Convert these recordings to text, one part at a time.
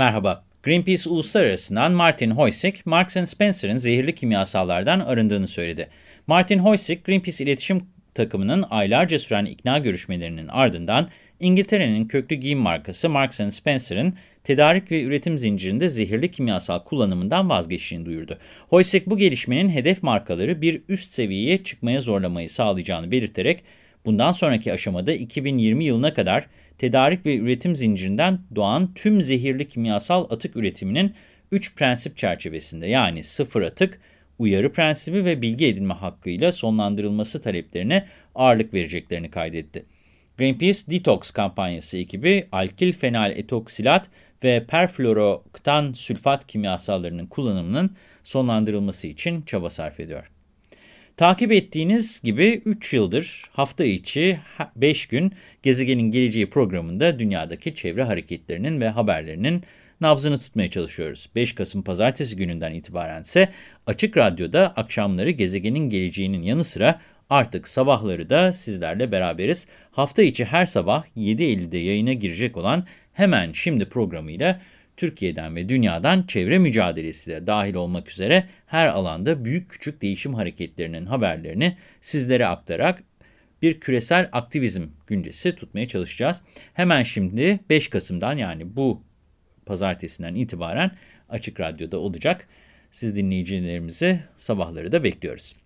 Merhaba. Greenpeace Uluslararası'ndan Martin Hoysik, Marks Spencer'ın zehirli kimyasallardan arındığını söyledi. Martin Hoysik, Greenpeace iletişim takımının aylarca süren ikna görüşmelerinin ardından İngiltere'nin köklü giyim markası Marks Spencer'ın tedarik ve üretim zincirinde zehirli kimyasal kullanımından vazgeçtiğini duyurdu. Hoysik bu gelişmenin hedef markaları bir üst seviyeye çıkmaya zorlamayı sağlayacağını belirterek, bundan sonraki aşamada 2020 yılına kadar tedarik ve üretim zincirinden doğan tüm zehirli kimyasal atık üretiminin 3 prensip çerçevesinde yani sıfır atık, uyarı prensibi ve bilgi edinme hakkıyla sonlandırılması taleplerine ağırlık vereceklerini kaydetti. Greenpeace Detox kampanyası ekibi alkil fenal etoksilat ve perfluoroktan sülfat kimyasallarının kullanımının sonlandırılması için çaba sarf ediyor. Takip ettiğiniz gibi 3 yıldır hafta içi 5 gün Gezegenin Geleceği programında dünyadaki çevre hareketlerinin ve haberlerinin nabzını tutmaya çalışıyoruz. 5 Kasım pazartesi gününden itibaren ise Açık Radyo'da akşamları gezegenin geleceğinin yanı sıra artık sabahları da sizlerle beraberiz. Hafta içi her sabah 7.50'de yayına girecek olan Hemen Şimdi programıyla Türkiye'den ve dünyadan çevre mücadelesi de dahil olmak üzere her alanda büyük küçük değişim hareketlerinin haberlerini sizlere aktararak bir küresel aktivizm güncesi tutmaya çalışacağız. Hemen şimdi 5 Kasım'dan yani bu pazartesinden itibaren Açık Radyo'da olacak. Siz dinleyicilerimizi sabahları da bekliyoruz.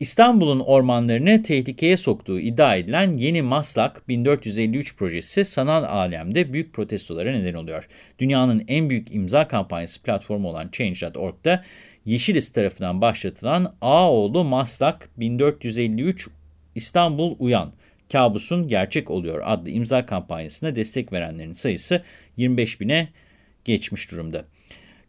İstanbul'un ormanlarını tehlikeye soktuğu iddia edilen yeni Maslak 1453 projesi sanal alemde büyük protestolara neden oluyor. Dünyanın en büyük imza kampanyası platformu olan Change.org'da Yeşilis tarafından başlatılan Ağoğlu Maslak 1453 İstanbul Uyan, kabusun gerçek oluyor adlı imza kampanyasına destek verenlerin sayısı 25 bine geçmiş durumda.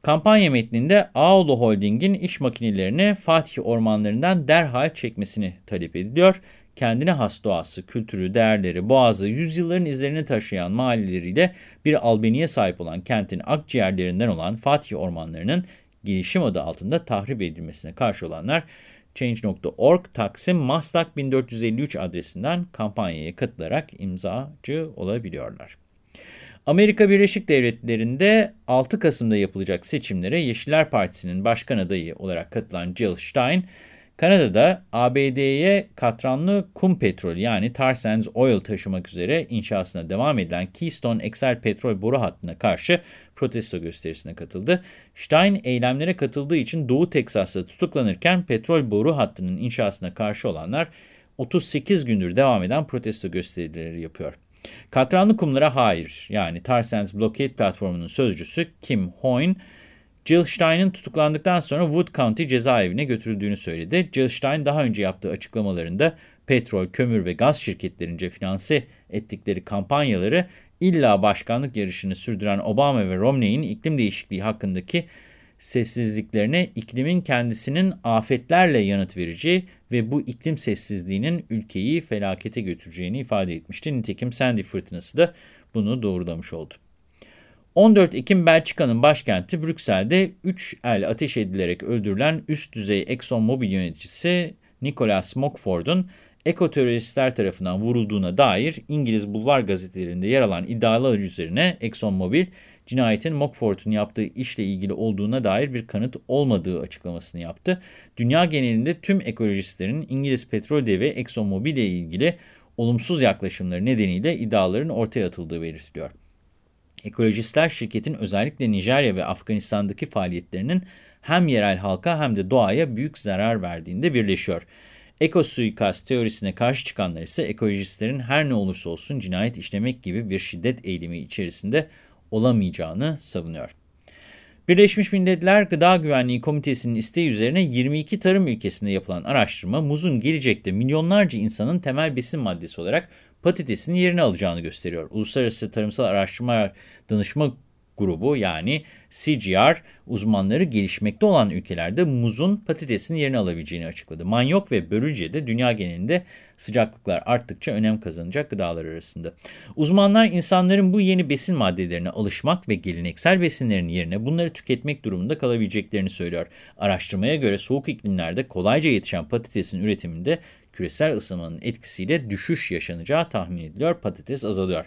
Kampanya metninde Ağolu Holding'in iş makinelerini Fatih ormanlarından derhal çekmesini talep ediliyor. Kendine has doğası, kültürü, değerleri, boğazı, yüzyılların izlerini taşıyan mahalleleriyle bir albeniye sahip olan kentin akciğerlerinden olan Fatih ormanlarının gelişim adı altında tahrip edilmesine karşı olanlar Change.org Taksim Maslak 1453 adresinden kampanyaya katılarak imzacı olabiliyorlar. Amerika Birleşik Devletleri'nde 6 Kasım'da yapılacak seçimlere Yeşiller Partisi'nin başkan adayı olarak katılan Jill Stein, Kanada'da ABD'ye katranlı kum petrol yani tar sands oil taşımak üzere inşasına devam edilen Keystone XL petrol boru hattına karşı protesto gösterisine katıldı. Stein eylemlere katıldığı için Doğu Teksas'ta tutuklanırken petrol boru hattının inşasına karşı olanlar 38 gündür devam eden protesto gösterileri yapıyor. Katranlı kumlara hayır yani Tarsens Blockade platformunun sözcüsü Kim Hoyne, Jill Stein'in tutuklandıktan sonra Wood County cezaevine götürüldüğünü söyledi. Jill Stein daha önce yaptığı açıklamalarında petrol, kömür ve gaz şirketlerince finanse ettikleri kampanyaları illa başkanlık yarışını sürdüren Obama ve Romney'in iklim değişikliği hakkındaki sessizliklerine iklimin kendisinin afetlerle yanıt vereceği ve bu iklim sessizliğinin ülkeyi felakete götüreceğini ifade etmişti. Nitekim Sandy fırtınası da bunu doğrulamış oldu. 14 Ekim Belçika'nın başkenti Brüksel'de 3 el ateş edilerek öldürülen üst düzey ExxonMobil yöneticisi Nicholas Mockford'un ekoteröristler tarafından vurulduğuna dair İngiliz bulvar gazetelerinde yer alan iddialar üzerine ExxonMobil, cinayetin Mockford'un yaptığı işle ilgili olduğuna dair bir kanıt olmadığı açıklamasını yaptı. Dünya genelinde tüm ekolojistlerin İngiliz petrol devi ExxonMobil ile ilgili olumsuz yaklaşımları nedeniyle iddiaların ortaya atıldığı belirtiliyor. Ekolojistler şirketin özellikle Nijerya ve Afganistan'daki faaliyetlerinin hem yerel halka hem de doğaya büyük zarar verdiğinde birleşiyor. Eko suikast teorisine karşı çıkanlar ise ekolojistlerin her ne olursa olsun cinayet işlemek gibi bir şiddet eğilimi içerisinde olamayacağını savunuyor. Birleşmiş Milletler Gıda Güvenliği Komitesi'nin isteği üzerine 22 tarım ülkesinde yapılan araştırma muzun gelecekte milyonlarca insanın temel besin maddesi olarak patatesin yerini alacağını gösteriyor. Uluslararası Tarımsal Araştırma Danışma grubu yani CGR uzmanları gelişmekte olan ülkelerde muzun patatesin yerini alabileceğini açıkladı. Manyok ve börülce de dünya genelinde sıcaklıklar arttıkça önem kazanacak gıdalar arasında. Uzmanlar insanların bu yeni besin maddelerine alışmak ve geleneksel besinlerin yerine bunları tüketmek durumunda kalabileceklerini söylüyor. Araştırmaya göre soğuk iklimlerde kolayca yetişen patatesin üretiminde Küresel ısınmanın etkisiyle düşüş yaşanacağı tahmin ediliyor. Patates azalıyor.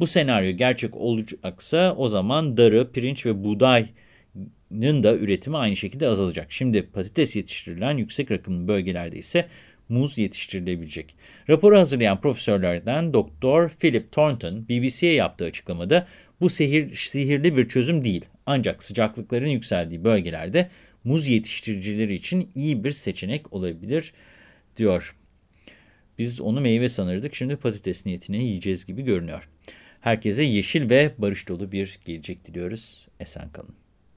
Bu senaryo gerçek olacaksa o zaman darı, pirinç ve buğdayın da üretimi aynı şekilde azalacak. Şimdi patates yetiştirilen yüksek rakımlı bölgelerde ise muz yetiştirilebilecek. Raporu hazırlayan profesörlerden Dr. Philip Thornton BBC'ye yaptığı açıklamada bu sihir, sihirli bir çözüm değil. Ancak sıcaklıkların yükseldiği bölgelerde muz yetiştiricileri için iyi bir seçenek olabilir diyor. Biz onu meyve sanırdık. Şimdi patates niyetine yiyeceğiz gibi görünüyor. Herkese yeşil ve barış dolu bir gelecek diliyoruz. Esen kalın.